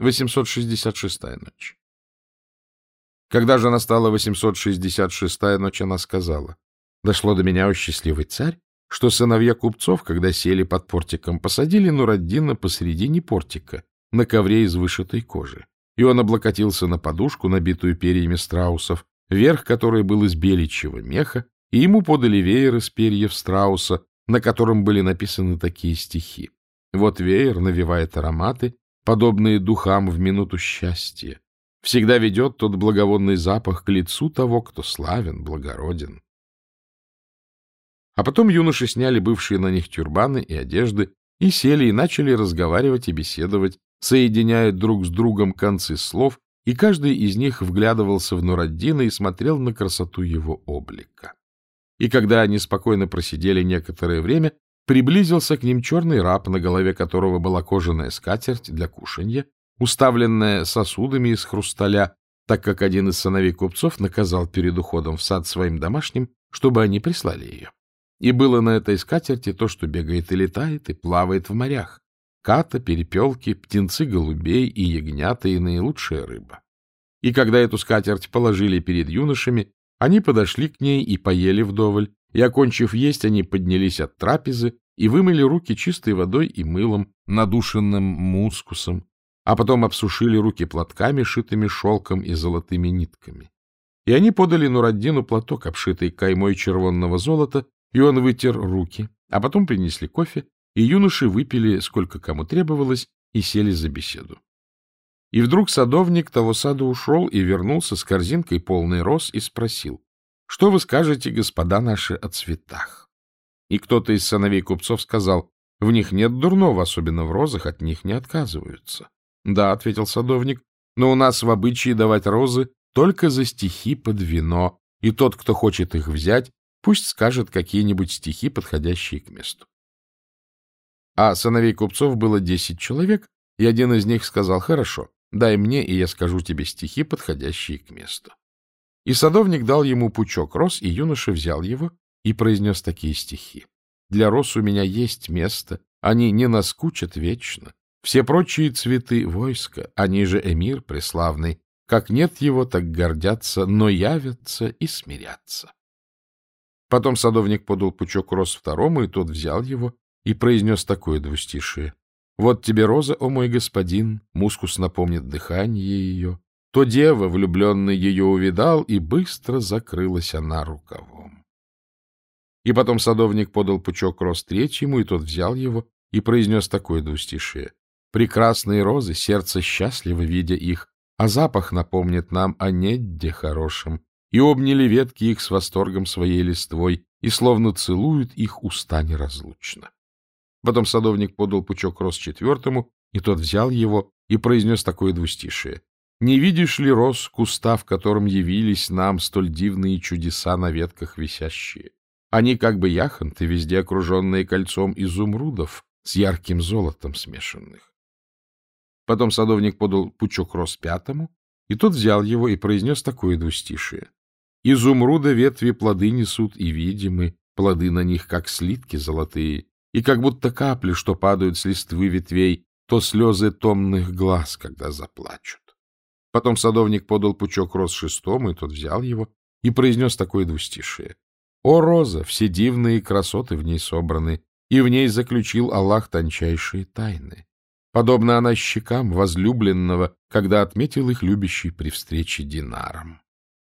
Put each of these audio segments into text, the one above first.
866-я ночь. Когда же настала 866-я ночь, она сказала, «Дошло до меня, о счастливый царь, что сыновья купцов, когда сели под портиком, посадили Нураддина посредине портика, на ковре из вышитой кожи, и он облокотился на подушку, набитую перьями страусов, верх которой был из беличьего меха, и ему подали веер из перьев страуса, на котором были написаны такие стихи. Вот веер навевает ароматы, подобные духам в минуту счастья. Всегда ведет тот благовонный запах к лицу того, кто славен, благороден. А потом юноши сняли бывшие на них тюрбаны и одежды и сели и начали разговаривать и беседовать, соединяя друг с другом концы слов, и каждый из них вглядывался в Нураддина и смотрел на красоту его облика. И когда они спокойно просидели некоторое время, Приблизился к ним черный раб, на голове которого была кожаная скатерть для кушанья, уставленная сосудами из хрусталя, так как один из сыновей купцов наказал перед уходом в сад своим домашним, чтобы они прислали ее. И было на этой скатерти то, что бегает и летает, и плавает в морях. Ката, перепелки, птенцы голубей и ягнята, и наилучшая рыба. И когда эту скатерть положили перед юношами, они подошли к ней и поели вдоволь, и, окончив есть, они поднялись от трапезы и вымыли руки чистой водой и мылом, надушенным мускусом, а потом обсушили руки платками, шитыми шелком и золотыми нитками. И они подали Нураддину платок, обшитый каймой червонного золота, и он вытер руки, а потом принесли кофе, и юноши выпили, сколько кому требовалось, и сели за беседу. И вдруг садовник того сада ушел и вернулся с корзинкой полной роз и спросил, что вы скажете, господа наши, о цветах? И кто-то из сыновей купцов сказал, в них нет дурного, особенно в розах, от них не отказываются. Да, — ответил садовник, — но у нас в обычае давать розы только за стихи под вино, и тот, кто хочет их взять, пусть скажет какие-нибудь стихи, подходящие к месту. А сыновей купцов было десять человек, и один из них сказал, хорошо, дай мне, и я скажу тебе стихи, подходящие к месту. И садовник дал ему пучок роз, и юноша взял его и произнес такие стихи. «Для роз у меня есть место, они не наскучат вечно. Все прочие цветы — войска, они же эмир преславный. Как нет его, так гордятся, но явятся и смирятся». Потом садовник подал пучок роз второму, и тот взял его и произнес такое двустишие. «Вот тебе роза, о мой господин, мускус напомнит дыхание ее, то дева, влюбленный, ее увидал, и быстро закрылась она рукавом. И потом садовник подал пучок роз третьему, и тот взял его и произнес такое двустишие. Прекрасные розы, сердце счастливо, видя их, а запах напомнит нам о недде хорошем. И обняли ветки их с восторгом своей листвой, и словно целуют их уста неразлучно. Потом садовник подал пучок роз четвертому, и тот взял его и произнес такое двустишие. Не видишь ли роз куста, в котором явились нам столь дивные чудеса на ветках висящие? Они как бы яхонты, везде окруженные кольцом изумрудов с ярким золотом смешанных. Потом садовник подал пучок роз пятому, и тот взял его и произнес такое двустишие. Изумруда ветви плоды несут и видимы, плоды на них, как слитки золотые, и как будто капли, что падают с листвы ветвей, то слезы томных глаз, когда заплачут. Потом садовник подал пучок роз шестому, и тот взял его и произнес такое двустишие. «О, роза, все дивные красоты в ней собраны, и в ней заключил Аллах тончайшие тайны. Подобно она щекам возлюбленного, когда отметил их любящий при встрече динаром».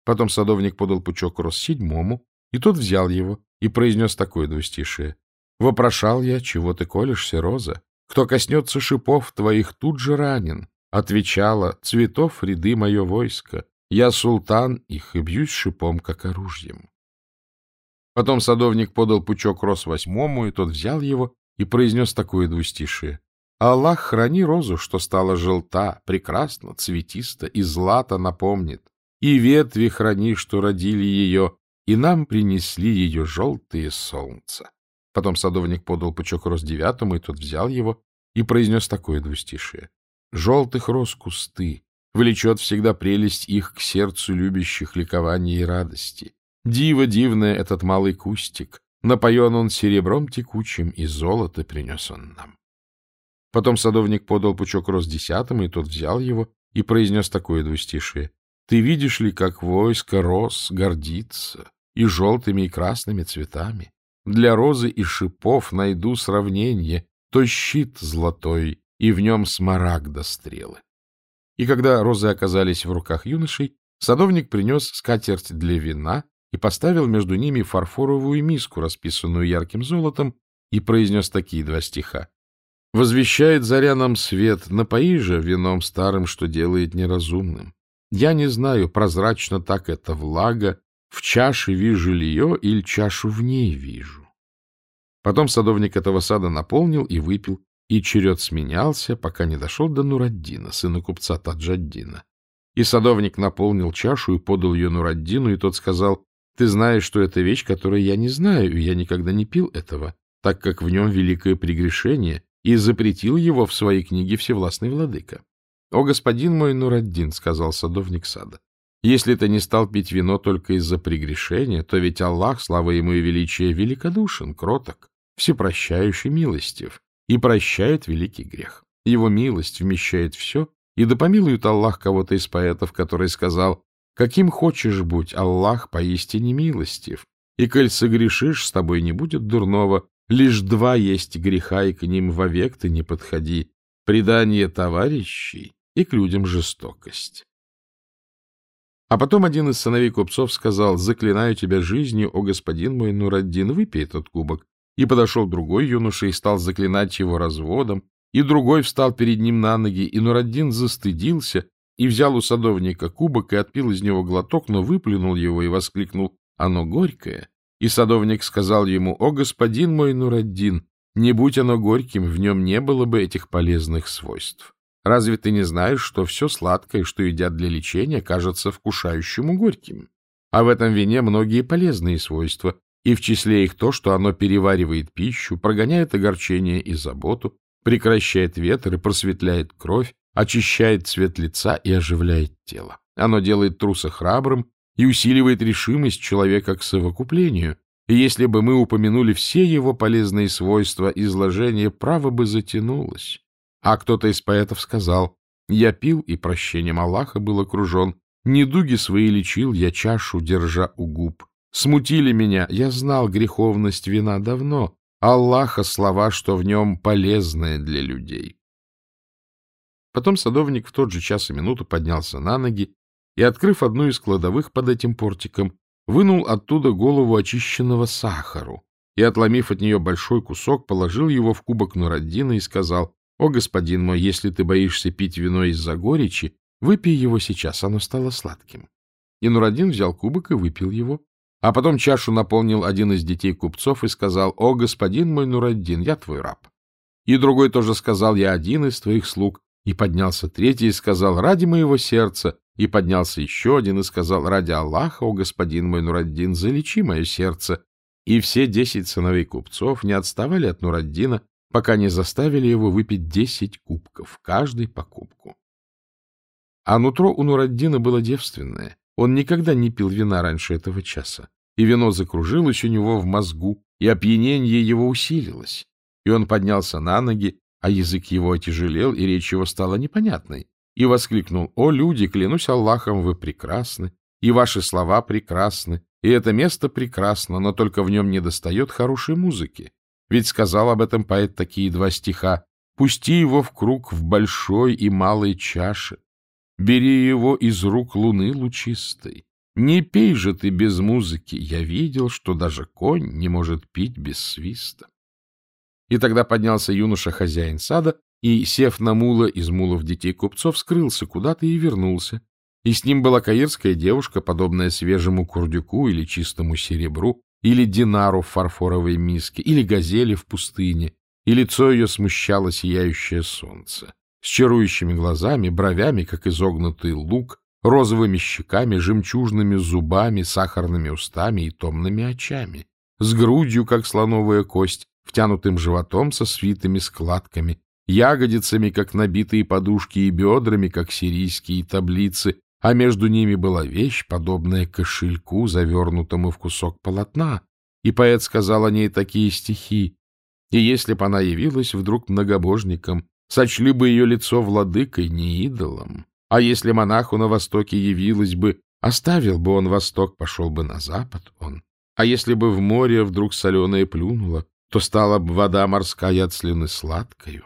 Потом садовник подал пучок роз седьмому, и тот взял его и произнес такое двустишие. «Вопрошал я, чего ты колешься, роза? Кто коснется шипов твоих, тут же ранен, Отвечала, цветов ряды мое войско, я султан их и бьюсь шипом, как оружием. Потом садовник подал пучок роз восьмому, и тот взял его и произнес такое двустишие. Аллах, храни розу, что стала желта, прекрасно, цветисто, и злато напомнит. И ветви храни, что родили ее, и нам принесли ее желтые солнца. Потом садовник подал пучок роз девятому, и тот взял его и произнес такое двустишие желтых роз кусты, влечет всегда прелесть их к сердцу любящих ликования и радости. Диво дивное этот малый кустик, напоен он серебром текучим, и золото принес он нам. Потом садовник подал пучок роз десятому, и тот взял его и произнес такое двустишие. «Ты видишь ли, как войско роз гордится и желтыми, и красными цветами? Для розы и шипов найду сравнение, то щит золотой, и в нем смарагда стрелы». И когда розы оказались в руках юношей, садовник принес скатерть для вина и поставил между ними фарфоровую миску, расписанную ярким золотом, и произнес такие два стиха. Возвещает заря нам свет, напои же вином старым, что делает неразумным. Я не знаю, прозрачно так это влага, в чаше вижу ли ее или чашу в ней вижу. Потом садовник этого сада наполнил и выпил, и черед сменялся, пока не дошел до Нураддина, сына купца Таджаддина. И садовник наполнил чашу и подал ее Нураддину, и тот сказал, «Ты знаешь, что это вещь, которую я не знаю, и я никогда не пил этого, так как в нем великое прегрешение, и запретил его в своей книге Всевластный Владыка. — О, господин мой Нураддин, — сказал садовник сада, — если ты не стал пить вино только из-за прегрешения, то ведь Аллах, слава ему и величие, великодушен, кроток, всепрощающий, милостив, и прощает великий грех. Его милость вмещает все, и да помилует Аллах кого-то из поэтов, который сказал, «Каким хочешь будь, Аллах поистине милостив, и коль согрешишь, с тобой не будет дурного, Лишь два есть греха, и к ним вовек ты не подходи. Предание товарищей и к людям жестокость. А потом один из сыновей купцов сказал, «Заклинаю тебя жизнью, о господин мой Нураддин, выпей этот кубок». И подошел другой юноша и стал заклинать его разводом, и другой встал перед ним на ноги, и Нураддин застыдился и взял у садовника кубок и отпил из него глоток, но выплюнул его и воскликнул, «Оно горькое». И садовник сказал ему, «О, господин мой Нураддин, не будь оно горьким, в нем не было бы этих полезных свойств. Разве ты не знаешь, что все сладкое, что едят для лечения, кажется вкушающему горьким? А в этом вине многие полезные свойства, и в числе их то, что оно переваривает пищу, прогоняет огорчение и заботу, прекращает ветер и просветляет кровь, очищает цвет лица и оживляет тело. Оно делает труса храбрым и усиливает решимость человека к совокуплению, и если бы мы упомянули все его полезные свойства, изложение право бы затянулось. А кто-то из поэтов сказал, «Я пил, и прощением Аллаха был окружен, недуги свои лечил я чашу, держа у губ. Смутили меня, я знал греховность вина давно, Аллаха слова, что в нем полезное для людей». Потом садовник в тот же час и минуту поднялся на ноги и, открыв одну из кладовых под этим портиком, вынул оттуда голову очищенного сахару и, отломив от нее большой кусок, положил его в кубок Нураддина и сказал, «О, господин мой, если ты боишься пить вино из-за горечи, выпей его сейчас, оно стало сладким». И Нураддин взял кубок и выпил его, а потом чашу наполнил один из детей купцов и сказал, «О, господин мой Нураддин, я твой раб». И другой тоже сказал, «Я один из твоих слуг». И поднялся третий и сказал, «Ради моего сердца, и поднялся еще один и сказал, «Ради Аллаха, о господин мой Нураддин, залечи мое сердце». И все десять сыновей купцов не отставали от Нураддина, пока не заставили его выпить десять кубков, каждый по кубку. А нутро у Нураддина было девственное. Он никогда не пил вина раньше этого часа. И вино закружилось у него в мозгу, и опьянение его усилилось. И он поднялся на ноги, а язык его отяжелел, и речь его стала непонятной и воскликнул, «О, люди, клянусь Аллахом, вы прекрасны, и ваши слова прекрасны, и это место прекрасно, но только в нем не достает хорошей музыки. Ведь сказал об этом поэт такие два стиха «Пусти его в круг в большой и малой чаше, бери его из рук луны лучистой. Не пей же ты без музыки, я видел, что даже конь не может пить без свиста». И тогда поднялся юноша-хозяин сада и, сев на мула из мулов детей купцов, скрылся куда-то и вернулся. И с ним была каирская девушка, подобная свежему курдюку или чистому серебру, или динару в фарфоровой миске, или газели в пустыне, и лицо ее смущало сияющее солнце, с чарующими глазами, бровями, как изогнутый лук, розовыми щеками, жемчужными зубами, сахарными устами и томными очами, с грудью, как слоновая кость, втянутым животом со свитыми складками, ягодицами, как набитые подушки, и бедрами, как сирийские таблицы, а между ними была вещь, подобная кошельку, завернутому в кусок полотна, и поэт сказал о ней такие стихи. И если б она явилась вдруг многобожником, сочли бы ее лицо владыкой, не идолом. А если монаху на востоке явилось бы, оставил бы он восток, пошел бы на запад он. А если бы в море вдруг соленое плюнуло, то стала бы вода морская от слюны сладкою.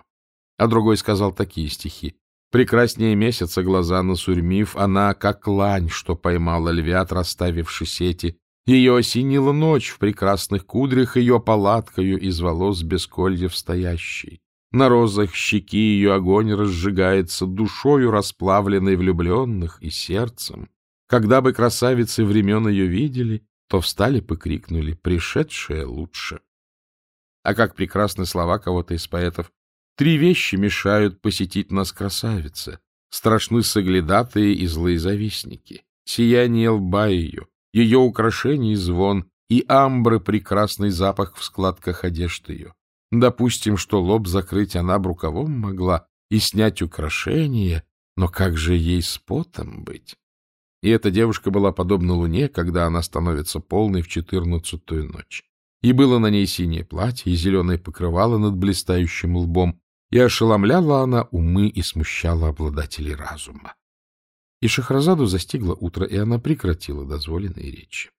А другой сказал такие стихи. Прекраснее месяца глаза насурьмив, она, как лань, что поймала львят, расставивши сети. Ее осенила ночь в прекрасных кудрях, ее палаткою из волос без кольев стоящей. На розах щеки ее огонь разжигается душою расплавленной влюбленных и сердцем. Когда бы красавицы времен ее видели, то встали покрикнули «Пришедшая лучше». А как прекрасны слова кого-то из поэтов. Три вещи мешают посетить нас красавице. Страшны соглядатые и злые завистники. Сияние лба ее, ее украшений звон и амбры прекрасный запах в складках одежд ее. Допустим, что лоб закрыть она рукавом могла и снять украшения, но как же ей с потом быть? И эта девушка была подобна луне, когда она становится полной в четырнадцатую ночь. И было на ней синее платье и зеленое покрывало над блистающим лбом, и ошеломляла она умы и смущала обладателей разума. И Шахразаду застигло утро, и она прекратила дозволенные речи.